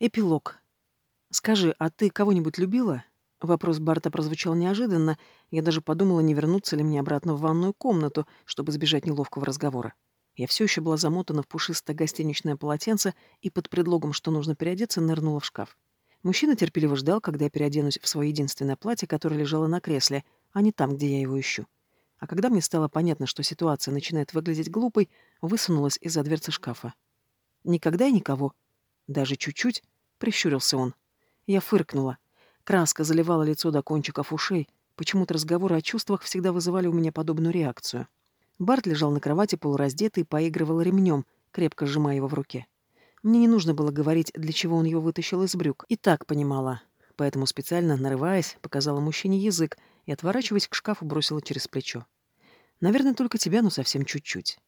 Эпилог. «Скажи, а ты кого-нибудь любила?» Вопрос Барта прозвучал неожиданно. Я даже подумала, не вернуться ли мне обратно в ванную комнату, чтобы избежать неловкого разговора. Я все еще была замотана в пушистое гостиничное полотенце и под предлогом, что нужно переодеться, нырнула в шкаф. Мужчина терпеливо ждал, когда я переоденусь в свое единственное платье, которое лежало на кресле, а не там, где я его ищу. А когда мне стало понятно, что ситуация начинает выглядеть глупой, высунулась из-за дверцы шкафа. «Никогда и никого. Даже чуть-чуть», — прищурился он. Я фыркнула. Краска заливала лицо до кончиков ушей. Почему-то разговоры о чувствах всегда вызывали у меня подобную реакцию. Барт лежал на кровати полураздетый и поигрывал ремнем, крепко сжимая его в руке. Мне не нужно было говорить, для чего он его вытащил из брюк. И так понимала. Поэтому специально, нарываясь, показала мужчине язык и, отворачиваясь к шкафу, бросила через плечо. «Наверное, только тебя, но совсем чуть-чуть».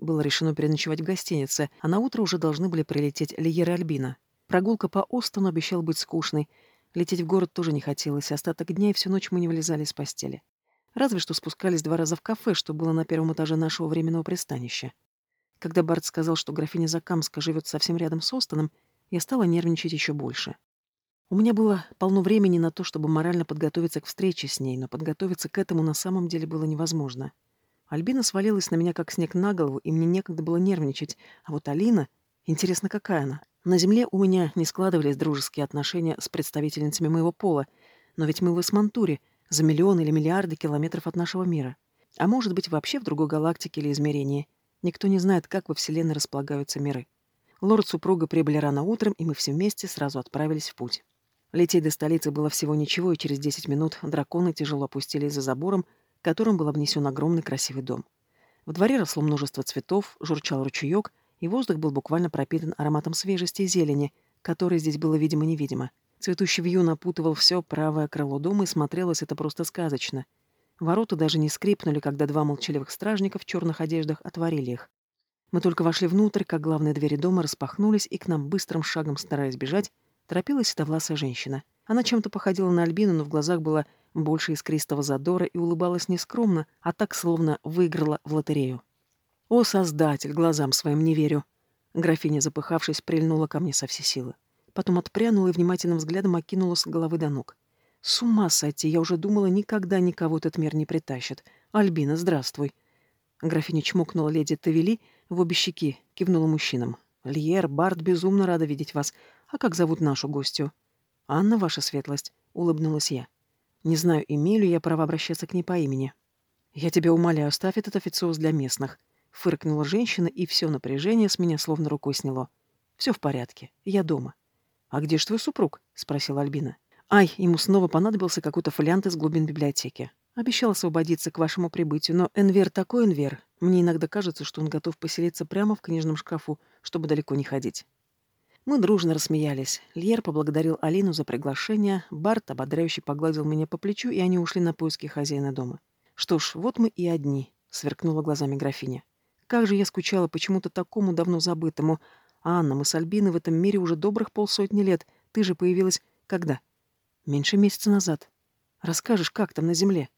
Было решено переночевать в гостинице, а на утро уже должны были прилететь Лиера Альбина. Прогулка по Остону обещала быть скучной. Лететь в город тоже не хотелось, остаток дня и всю ночь мы не вылезали из постели. Разве что спускались два раза в кафе, что было на первом этаже нашего временного пристанища. Когда Барт сказал, что графиня Закамска живет совсем рядом с Остоном, я стала нервничать еще больше. У меня было полно времени на то, чтобы морально подготовиться к встрече с ней, но подготовиться к этому на самом деле было невозможно. Альбина свалилась на меня как снег на голову, и мне некогда было нервничать, а вот Алина... Интересно, какая она? На земле у меня не складывались дружеские отношения с представительницами моего пола, но ведь мы в Эсмантуре, за миллионы или миллиарды километров от нашего мира. А может быть, вообще в другой галактике или измерении — Никто не знает, как во Вселенной располагаются миры. Лорд супруга прибыли рано утром, и мы все вместе сразу отправились в путь. Лететь до столицы было всего ничего, и через 10 минут драконы тяжело опустились за забором, которым был обнесен огромный красивый дом. В дворе росло множество цветов, журчал ручеек, и воздух был буквально пропитан ароматом свежести и зелени, которой здесь было видимо-невидимо. Цветущий вью напутывал все правое крыло дома, и смотрелось это просто сказочно — Ворота даже не скрипнули, когда два молчаливых стражника в черных одеждах отворили их. Мы только вошли внутрь, как главные двери дома распахнулись, и к нам быстрым шагом, стараясь бежать, торопилась седовласая женщина. Она чем-то походила на Альбину, но в глазах была больше искристого задора и улыбалась не скромно, а так, словно выиграла в лотерею. «О, Создатель, глазам своим не верю!» Графиня, запыхавшись, прильнула ко мне со всей силы. Потом отпрянула и внимательным взглядом окинула с головы до ног. С ума сойти, я уже думала, никогда никого этот мир не притащит. Альбина, здравствуй. Графиня чмокнула леди Тавели в обе щеки, кивнула мужчинам. Льер, Барт, безумно рада видеть вас. А как зовут нашу гостью? Анна, ваша светлость, улыбнулась я. Не знаю, имею ли я право обращаться к ней по имени. Я тебя умоляю, оставь этот официоз для местных. Фыркнула женщина, и все напряжение с меня словно рукой сняло. Все в порядке, я дома. А где ж твой супруг? спросила Альбина. Ай, ему снова понадобился какой-то фолиант из глубин библиотеки. Обещал освободиться к вашему прибытию, но Энвер такой Энвер. Мне иногда кажется, что он готов поселиться прямо в книжном шкафу, чтобы далеко не ходить. Мы дружно рассмеялись. Льер поблагодарил Алину за приглашение, Барт ободряюще погладил меня по плечу, и они ушли на поиски хозяина дома. «Что ж, вот мы и одни», — сверкнула глазами графиня. «Как же я скучала почему-то такому давно забытому. Анна, мы с Альбиной в этом мире уже добрых полсотни лет. Ты же появилась когда?» Меньше месяца назад. Расскажешь, как там на земле?»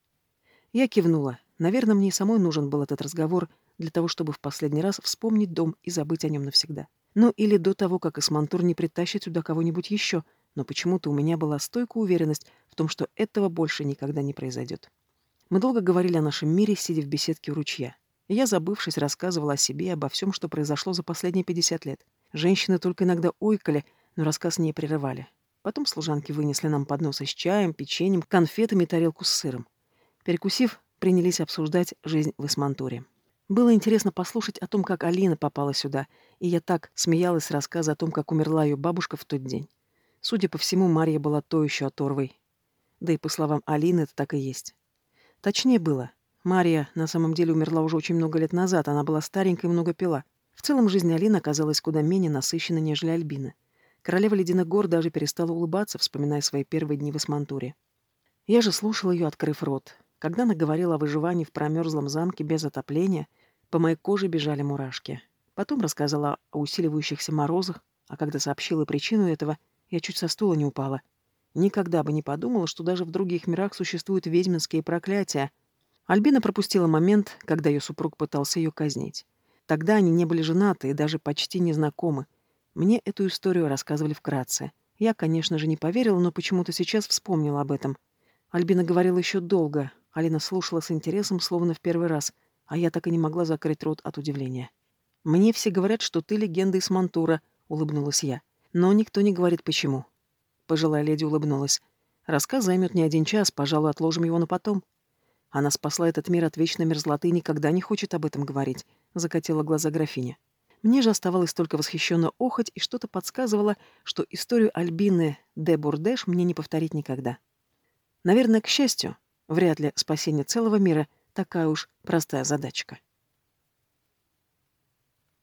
Я кивнула. Наверное, мне самой нужен был этот разговор для того, чтобы в последний раз вспомнить дом и забыть о нем навсегда. Ну или до того, как Исмантур не притащит сюда кого-нибудь еще, но почему-то у меня была стойкая уверенность в том, что этого больше никогда не произойдет. Мы долго говорили о нашем мире, сидя в беседке у ручья. Я, забывшись, рассказывала о себе и обо всем, что произошло за последние 50 лет. Женщины только иногда ойкали, но рассказ не прерывали. Потом служанки вынесли нам подносы с чаем, печеньем, конфетами и тарелку с сыром. Перекусив, принялись обсуждать жизнь в Исмантуре. Было интересно послушать о том, как Алина попала сюда, и я так смеялась рассказа о том, как умерла ее бабушка в тот день. Судя по всему, Марья была то еще оторвой. Да и по словам Алины, это так и есть. Точнее было. Мария на самом деле умерла уже очень много лет назад, она была старенькой и много пила. В целом жизнь Алины оказалась куда менее насыщенной, нежели Альбина. Королева ледяных гор даже перестала улыбаться, вспоминая свои первые дни в Исмантуре. Я же слушал ее, открыв рот. Когда она говорила о выживании в промерзлом замке без отопления, по моей коже бежали мурашки. Потом рассказала о усиливающихся морозах, а когда сообщила причину этого, я чуть со стула не упала. Никогда бы не подумала, что даже в других мирах существуют ведьминские проклятия. Альбина пропустила момент, когда ее супруг пытался ее казнить. Тогда они не были женаты и даже почти не знакомы, Мне эту историю рассказывали вкратце. Я, конечно же, не поверила, но почему-то сейчас вспомнила об этом. Альбина говорила еще долго. Алина слушала с интересом, словно в первый раз, а я так и не могла закрыть рот от удивления. «Мне все говорят, что ты легенда из Мантура», — улыбнулась я. «Но никто не говорит, почему». Пожилая леди улыбнулась. «Рассказ займет не один час, пожалуй, отложим его на потом». Она спасла этот мир от вечной мерзлоты и никогда не хочет об этом говорить, — закатила глаза графиня. Мне же оставалось только восхищенно охоть, и что-то подсказывало, что историю Альбины де Бурдеш мне не повторить никогда. Наверное, к счастью, вряд ли спасение целого мира — такая уж простая задачка.